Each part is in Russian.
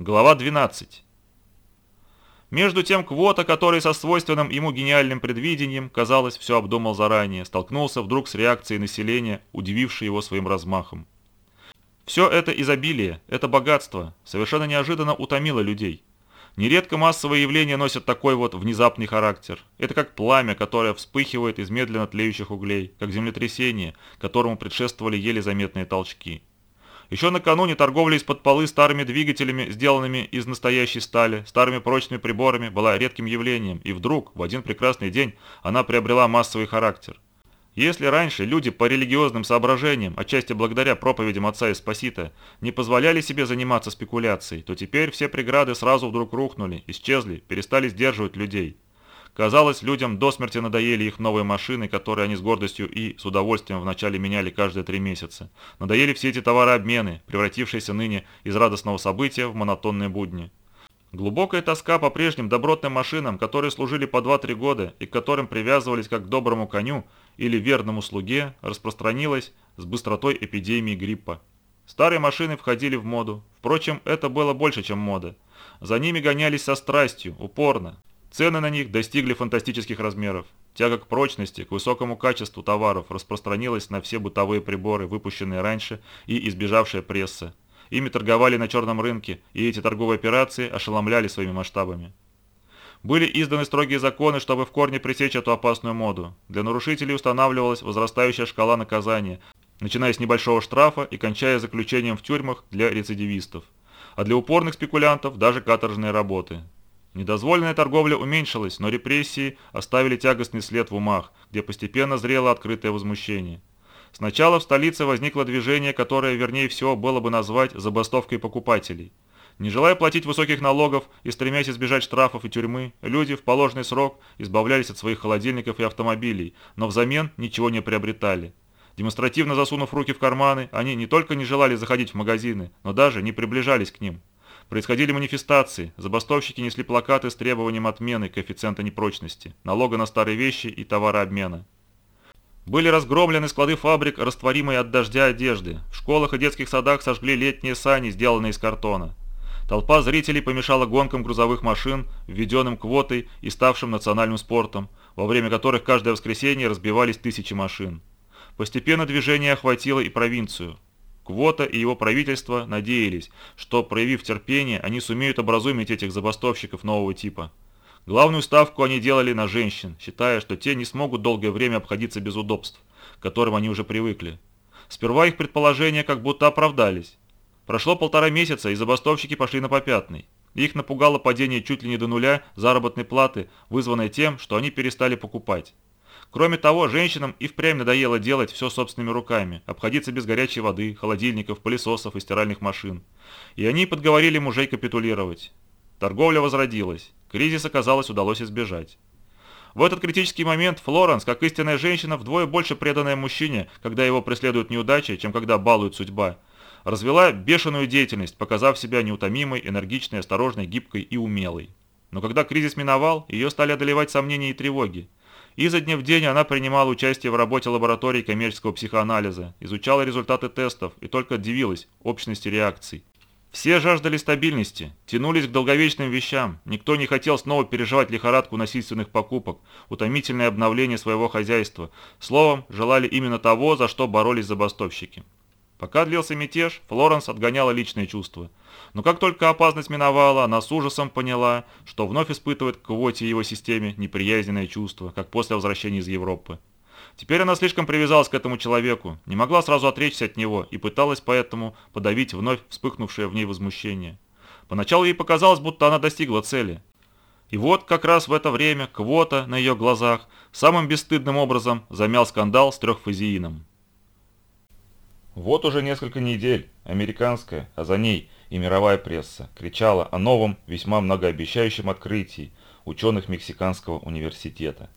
Глава 12. Между тем Квота, который со свойственным ему гениальным предвидением, казалось, все обдумал заранее, столкнулся вдруг с реакцией населения, удивившей его своим размахом. Все это изобилие, это богатство, совершенно неожиданно утомило людей. Нередко массовые явления носят такой вот внезапный характер. Это как пламя, которое вспыхивает из медленно тлеющих углей, как землетрясение, которому предшествовали еле заметные толчки. Еще накануне торговля из-под полы старыми двигателями, сделанными из настоящей стали, старыми прочными приборами, была редким явлением, и вдруг, в один прекрасный день, она приобрела массовый характер. Если раньше люди по религиозным соображениям, отчасти благодаря проповедям Отца и Спасита, не позволяли себе заниматься спекуляцией, то теперь все преграды сразу вдруг рухнули, исчезли, перестали сдерживать людей. Казалось, людям до смерти надоели их новые машины, которые они с гордостью и с удовольствием вначале меняли каждые три месяца. Надоели все эти товарообмены, превратившиеся ныне из радостного события в монотонные будни. Глубокая тоска по прежним добротным машинам, которые служили по 2-3 года и к которым привязывались как к доброму коню или верному слуге, распространилась с быстротой эпидемии гриппа. Старые машины входили в моду. Впрочем, это было больше, чем мода. За ними гонялись со страстью, упорно, Цены на них достигли фантастических размеров. Тяга к прочности, к высокому качеству товаров распространилась на все бытовые приборы, выпущенные раньше и избежавшая пресса. Ими торговали на черном рынке, и эти торговые операции ошеломляли своими масштабами. Были изданы строгие законы, чтобы в корне пресечь эту опасную моду. Для нарушителей устанавливалась возрастающая шкала наказания, начиная с небольшого штрафа и кончая заключением в тюрьмах для рецидивистов. А для упорных спекулянтов даже каторжные работы. Недозволенная торговля уменьшилась, но репрессии оставили тягостный след в умах, где постепенно зрело открытое возмущение. Сначала в столице возникло движение, которое, вернее всего, было бы назвать забастовкой покупателей. Не желая платить высоких налогов и стремясь избежать штрафов и тюрьмы, люди в положенный срок избавлялись от своих холодильников и автомобилей, но взамен ничего не приобретали. Демонстративно засунув руки в карманы, они не только не желали заходить в магазины, но даже не приближались к ним. Происходили манифестации, забастовщики несли плакаты с требованием отмены коэффициента непрочности, налога на старые вещи и товарообмена. Были разгромлены склады фабрик, растворимые от дождя одежды. В школах и детских садах сожгли летние сани, сделанные из картона. Толпа зрителей помешала гонкам грузовых машин, введенным квотой и ставшим национальным спортом, во время которых каждое воскресенье разбивались тысячи машин. Постепенно движение охватило и провинцию. Квота и его правительство надеялись, что, проявив терпение, они сумеют образумить этих забастовщиков нового типа. Главную ставку они делали на женщин, считая, что те не смогут долгое время обходиться без удобств, к которым они уже привыкли. Сперва их предположения как будто оправдались. Прошло полтора месяца, и забастовщики пошли на попятный. Их напугало падение чуть ли не до нуля заработной платы, вызванное тем, что они перестали покупать. Кроме того, женщинам и впрямь надоело делать все собственными руками, обходиться без горячей воды, холодильников, пылесосов и стиральных машин. И они подговорили мужей капитулировать. Торговля возродилась. Кризис, оказалось, удалось избежать. В этот критический момент Флоренс, как истинная женщина, вдвое больше преданная мужчине, когда его преследуют неудачи, чем когда балует судьба, развела бешеную деятельность, показав себя неутомимой, энергичной, осторожной, гибкой и умелой. Но когда кризис миновал, ее стали одолевать сомнения и тревоги. Изо дня в день она принимала участие в работе лаборатории коммерческого психоанализа, изучала результаты тестов и только удивилась общности реакций. Все жаждали стабильности, тянулись к долговечным вещам, никто не хотел снова переживать лихорадку насильственных покупок, утомительное обновление своего хозяйства, словом, желали именно того, за что боролись забастовщики. Пока длился мятеж, Флоренс отгоняла личные чувства. Но как только опасность миновала, она с ужасом поняла, что вновь испытывает к Квоте и его системе неприязненное чувство, как после возвращения из Европы. Теперь она слишком привязалась к этому человеку, не могла сразу отречься от него и пыталась поэтому подавить вновь вспыхнувшее в ней возмущение. Поначалу ей показалось, будто она достигла цели. И вот как раз в это время Квота на ее глазах самым бесстыдным образом замял скандал с трехфазиином. Вот уже несколько недель американская, а за ней и мировая пресса кричала о новом, весьма многообещающем открытии ученых Мексиканского университета.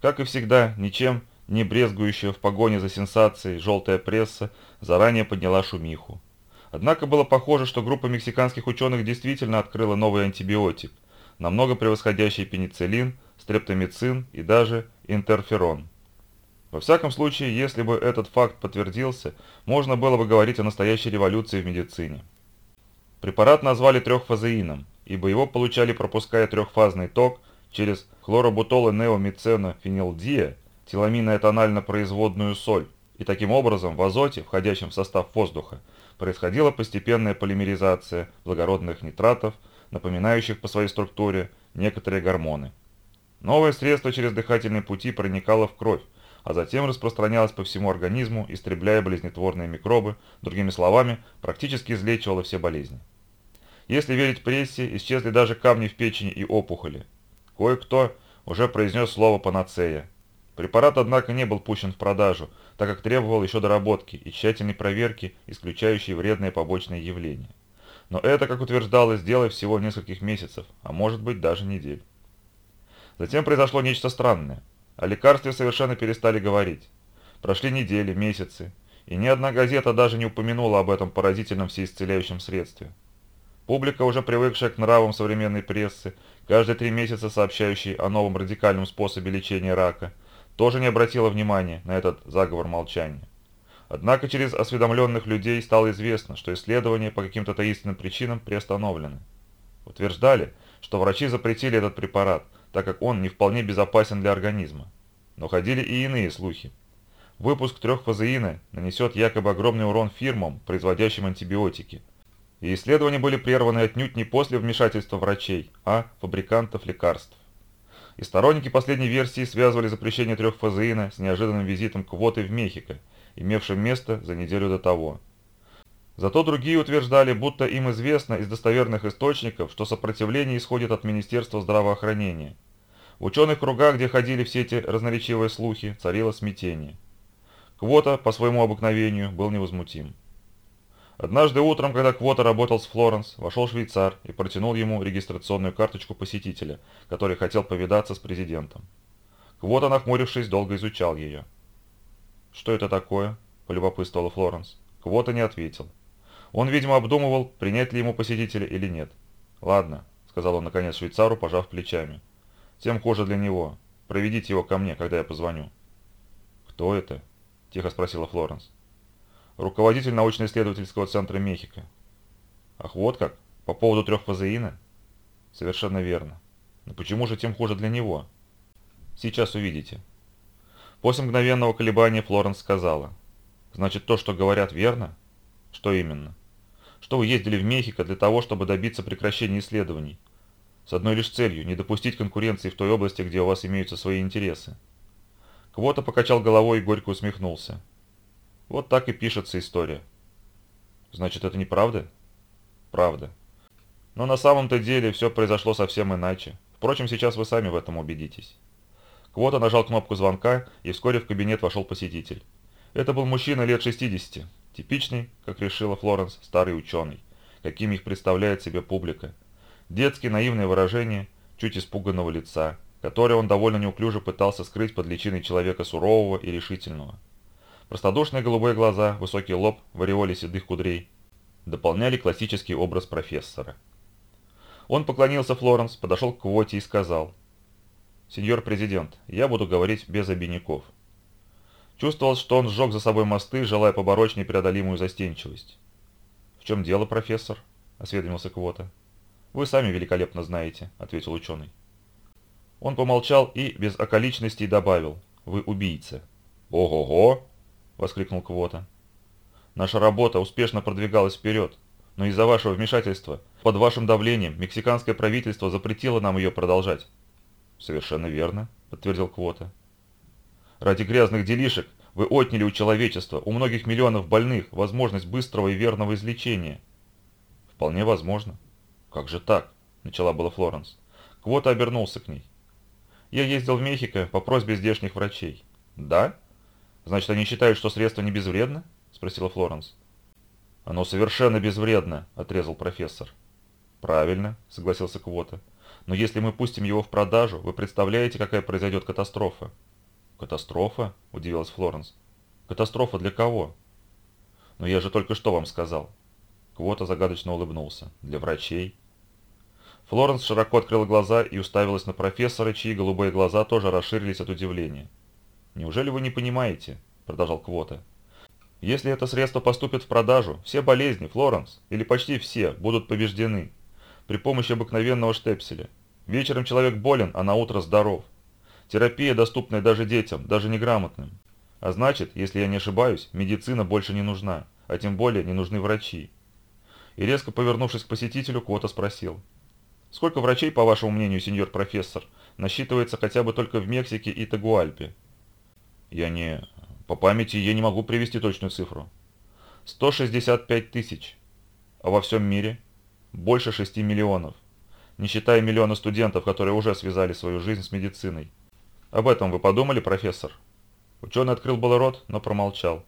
Как и всегда, ничем не брезгующая в погоне за сенсацией желтая пресса заранее подняла шумиху. Однако было похоже, что группа мексиканских ученых действительно открыла новый антибиотик, намного превосходящий пенициллин, стрептомицин и даже интерферон. Во всяком случае, если бы этот факт подтвердился, можно было бы говорить о настоящей революции в медицине. Препарат назвали трехфазеином, ибо его получали пропуская трехфазный ток через хлоробутол неомиценофенилдия, теламиноэтанально-производную соль, и таким образом в азоте, входящем в состав воздуха, происходила постепенная полимеризация благородных нитратов, напоминающих по своей структуре некоторые гормоны. Новое средство через дыхательные пути проникало в кровь, а затем распространялось по всему организму, истребляя болезнетворные микробы, другими словами, практически излечивало все болезни. Если верить прессе, исчезли даже камни в печени и опухоли. Кое-кто уже произнес слово «панацея». Препарат, однако, не был пущен в продажу, так как требовал еще доработки и тщательной проверки, исключающей вредные побочные явления. Но это, как утверждалось, дело всего нескольких месяцев, а может быть даже недель. Затем произошло нечто странное. О лекарстве совершенно перестали говорить. Прошли недели, месяцы, и ни одна газета даже не упомянула об этом поразительном всеисцеляющем средстве. Публика, уже привыкшая к нравам современной прессы, каждые три месяца сообщающей о новом радикальном способе лечения рака, тоже не обратила внимания на этот заговор молчания. Однако через осведомленных людей стало известно, что исследования по каким-то таинственным причинам приостановлены. Утверждали, что врачи запретили этот препарат, так как он не вполне безопасен для организма. Но ходили и иные слухи. Выпуск трехфазеина нанесет якобы огромный урон фирмам, производящим антибиотики. И исследования были прерваны отнюдь не после вмешательства врачей, а фабрикантов лекарств. И сторонники последней версии связывали запрещение трехфазеина с неожиданным визитом квоты в Мехико, имевшим место за неделю до того. Зато другие утверждали, будто им известно из достоверных источников, что сопротивление исходит от Министерства здравоохранения. В ученых кругах, где ходили все эти разноречивые слухи, царило смятение. Квота, по своему обыкновению, был невозмутим. Однажды утром, когда Квота работал с Флоренс, вошел швейцар и протянул ему регистрационную карточку посетителя, который хотел повидаться с президентом. Квота, нахмурившись, долго изучал ее. «Что это такое?» – полюбопытствовала Флоренс. Квота не ответил. Он, видимо, обдумывал, принять ли ему посетителя или нет. «Ладно», – сказал он наконец швейцару, пожав плечами. «Тем хуже для него. Проведите его ко мне, когда я позвоню». «Кто это?» – тихо спросила Флоренс. «Руководитель научно-исследовательского центра Мехико». «Ах, вот как? По поводу трехфазеина?» «Совершенно верно. Но почему же тем хуже для него?» «Сейчас увидите». После мгновенного колебания Флоренс сказала. «Значит, то, что говорят, верно?» «Что именно?» «Что вы ездили в Мехико для того, чтобы добиться прекращения исследований. С одной лишь целью – не допустить конкуренции в той области, где у вас имеются свои интересы». Квота покачал головой и горько усмехнулся. «Вот так и пишется история». «Значит, это неправда?» «Правда. Но на самом-то деле все произошло совсем иначе. Впрочем, сейчас вы сами в этом убедитесь». Квота нажал кнопку звонка, и вскоре в кабинет вошел посетитель. Это был мужчина лет 60, типичный, как решила Флоренс, старый ученый, каким их представляет себе публика. Детские наивные выражения, чуть испуганного лица, которое он довольно неуклюже пытался скрыть под личиной человека сурового и решительного. Простодушные голубые глаза, высокий лоб в ореоле седых кудрей дополняли классический образ профессора. Он поклонился Флоренс, подошел к Квоте и сказал – «Сеньор президент, я буду говорить без обиняков». Чувствовалось, что он сжег за собой мосты, желая побороть непреодолимую застенчивость. «В чем дело, профессор?» – осведомился Квота. «Вы сами великолепно знаете», – ответил ученый. Он помолчал и без околичностей добавил. «Вы убийца». «Ого-го!» – воскликнул Квота. «Наша работа успешно продвигалась вперед, но из-за вашего вмешательства, под вашим давлением, мексиканское правительство запретило нам ее продолжать. «Совершенно верно», – подтвердил Квота. «Ради грязных делишек вы отняли у человечества, у многих миллионов больных, возможность быстрого и верного излечения». «Вполне возможно». «Как же так?» – начала была Флоренс. Квота обернулся к ней. «Я ездил в Мехико по просьбе здешних врачей». «Да? Значит, они считают, что средство не безвредно?» – спросила Флоренс. «Оно совершенно безвредно», – отрезал профессор. «Правильно», – согласился Квота. Но если мы пустим его в продажу, вы представляете, какая произойдет катастрофа?» «Катастрофа?» – удивилась Флоренс. «Катастрофа для кого?» «Но я же только что вам сказал». Квота загадочно улыбнулся. «Для врачей». Флоренс широко открыла глаза и уставилась на профессора, чьи голубые глаза тоже расширились от удивления. «Неужели вы не понимаете?» – продолжал Квота. Если это средство поступит в продажу, все болезни, Флоренс, или почти все, будут побеждены при помощи обыкновенного штепселя. Вечером человек болен, а на утро здоров. Терапия, доступная даже детям, даже неграмотным. А значит, если я не ошибаюсь, медицина больше не нужна, а тем более не нужны врачи. И резко повернувшись к посетителю, Кота спросил. «Сколько врачей, по вашему мнению, сеньор профессор, насчитывается хотя бы только в Мексике и Тагуальпе?» «Я не... По памяти я не могу привести точную цифру. 165 тысяч. А во всем мире? Больше 6 миллионов. Не считая миллиона студентов, которые уже связали свою жизнь с медициной. Об этом вы подумали, профессор? Ученый открыл был рот, но промолчал.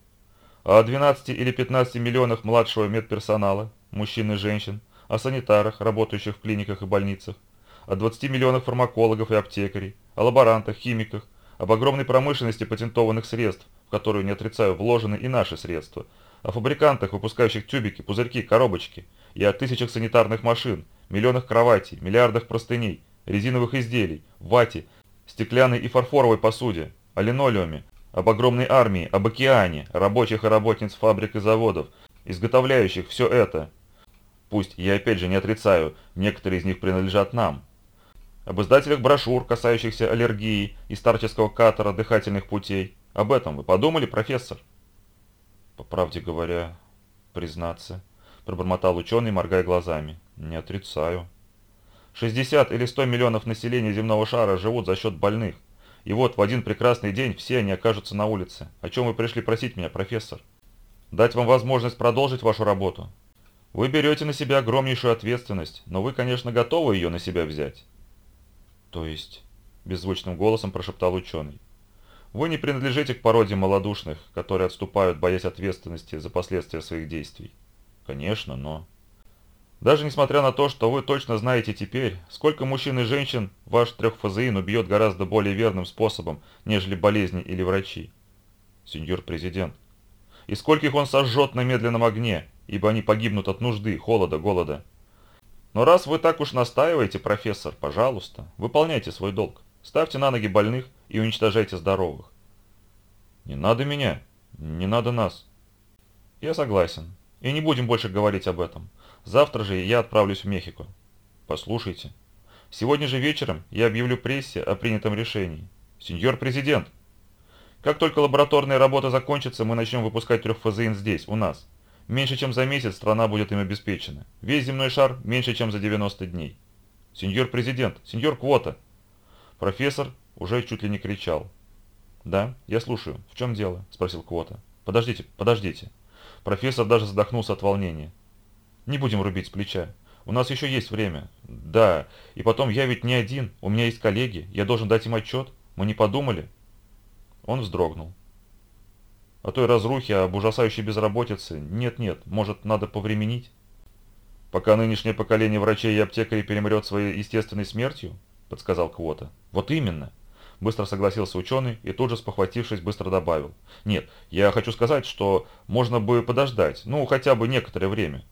А о 12 или 15 миллионах младшего медперсонала, мужчин и женщин, о санитарах, работающих в клиниках и больницах, о 20 миллионах фармакологов и аптекарей, о лаборантах, химиках, об огромной промышленности патентованных средств, в которую, не отрицаю, вложены и наши средства, о фабрикантах, выпускающих тюбики, пузырьки, коробочки, и о тысячах санитарных машин, миллионах кроватей, миллиардах простыней, резиновых изделий, вате, стеклянной и фарфоровой посуде, о линолеуме, об огромной армии, об океане, рабочих и работниц фабрик и заводов, изготовляющих все это. Пусть, я опять же не отрицаю, некоторые из них принадлежат нам, об издателях брошюр, касающихся аллергии и старческого катара дыхательных путей. Об этом вы подумали, профессор? По правде говоря, признаться, пробормотал ученый, моргая глазами. Не отрицаю. 60 или 100 миллионов населения земного шара живут за счет больных. И вот в один прекрасный день все они окажутся на улице. О чем вы пришли просить меня, профессор? Дать вам возможность продолжить вашу работу. Вы берете на себя огромнейшую ответственность, но вы, конечно, готовы ее на себя взять. «То есть?» – беззвучным голосом прошептал ученый. «Вы не принадлежите к породе малодушных, которые отступают, боясь ответственности за последствия своих действий. Конечно, но...» Даже несмотря на то, что вы точно знаете теперь, сколько мужчин и женщин ваш трехфазеин убьет гораздо более верным способом, нежели болезни или врачи. Сеньор президент. И скольких он сожжет на медленном огне, ибо они погибнут от нужды, холода, голода. Но раз вы так уж настаиваете, профессор, пожалуйста, выполняйте свой долг. Ставьте на ноги больных и уничтожайте здоровых. Не надо меня, не надо нас. Я согласен. И не будем больше говорить об этом. Завтра же я отправлюсь в Мехико. Послушайте. Сегодня же вечером я объявлю прессе о принятом решении. Сеньор президент, как только лабораторная работа закончится, мы начнем выпускать трехфазеин здесь, у нас. Меньше чем за месяц страна будет им обеспечена. Весь земной шар меньше чем за 90 дней. Сеньор президент, сеньор Квота. Профессор уже чуть ли не кричал. «Да, я слушаю. В чем дело?» – спросил Квота. «Подождите, подождите». Профессор даже задохнулся от волнения. «Не будем рубить с плеча. У нас еще есть время. Да, и потом я ведь не один. У меня есть коллеги. Я должен дать им отчет. Мы не подумали?» Он вздрогнул о той разрухе, об ужасающей безработице. Нет-нет, может, надо повременить? Пока нынешнее поколение врачей и аптекарей перемрет своей естественной смертью, подсказал Квота. Вот именно. Быстро согласился ученый и тут же, спохватившись, быстро добавил. Нет, я хочу сказать, что можно бы подождать, ну, хотя бы некоторое время.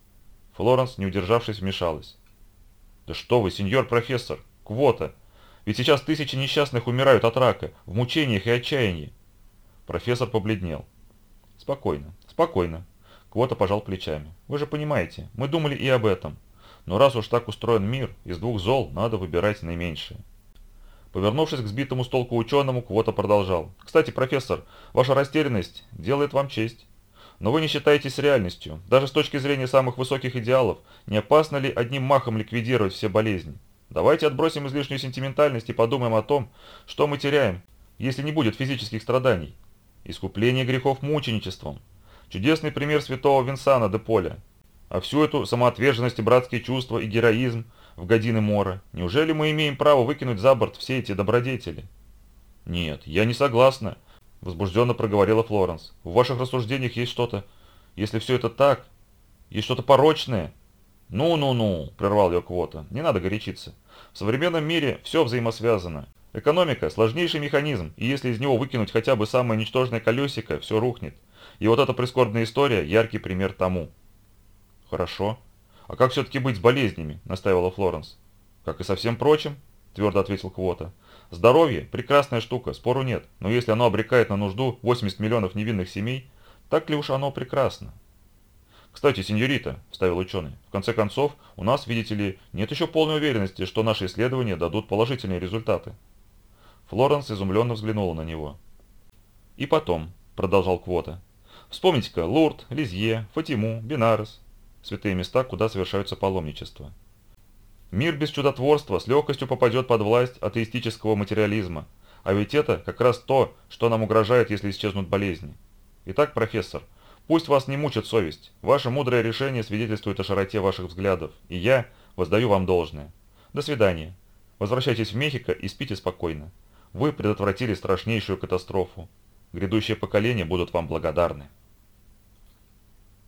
Флоренс, не удержавшись, вмешалась. Да что вы, сеньор профессор, Квота, ведь сейчас тысячи несчастных умирают от рака, в мучениях и отчаянии. Профессор побледнел. Спокойно, спокойно. Квота пожал плечами. Вы же понимаете, мы думали и об этом. Но раз уж так устроен мир, из двух зол надо выбирать наименьшее. Повернувшись к сбитому с толку ученому, Квота продолжал. «Кстати, профессор, ваша растерянность делает вам честь. Но вы не считаетесь реальностью. Даже с точки зрения самых высоких идеалов, не опасно ли одним махом ликвидировать все болезни? Давайте отбросим излишнюю сентиментальность и подумаем о том, что мы теряем, если не будет физических страданий искупление грехов мученичеством. Чудесный пример святого Винсана де Поля. А всю эту самоотверженность и братские чувства и героизм в годины мора, неужели мы имеем право выкинуть за борт все эти добродетели? Нет, я не согласна, возбужденно проговорила Флоренс. В ваших рассуждениях есть что-то, если все это так, есть что-то порочное. Ну-ну-ну, прервал ее Квота, не надо горячиться. В современном мире все взаимосвязано. Экономика – сложнейший механизм, и если из него выкинуть хотя бы самое ничтожное колесико, все рухнет. И вот эта прискорбная история – яркий пример тому. Хорошо. А как все-таки быть с болезнями? – настаивала Флоренс. Как и со всем прочим, твердо ответил Квота. Здоровье – прекрасная штука, спору нет, но если оно обрекает на нужду 80 миллионов невинных семей, Так ли уж оно прекрасно? «Кстати, сеньорита», – вставил ученый, – «в конце концов, у нас, видите ли, нет еще полной уверенности, что наши исследования дадут положительные результаты». Флоренс изумленно взглянула на него. «И потом», – продолжал Квота, – «вспомните-ка Лурд, Лизье, Фатиму, Бинарес, святые места, куда совершаются паломничества. Мир без чудотворства с легкостью попадет под власть атеистического материализма, а ведь это как раз то, что нам угрожает, если исчезнут болезни. Итак, профессор, Пусть вас не мучит совесть. Ваше мудрое решение свидетельствует о широте ваших взглядов, и я воздаю вам должное. До свидания. Возвращайтесь в Мехико и спите спокойно. Вы предотвратили страшнейшую катастрофу. Грядущие поколения будут вам благодарны.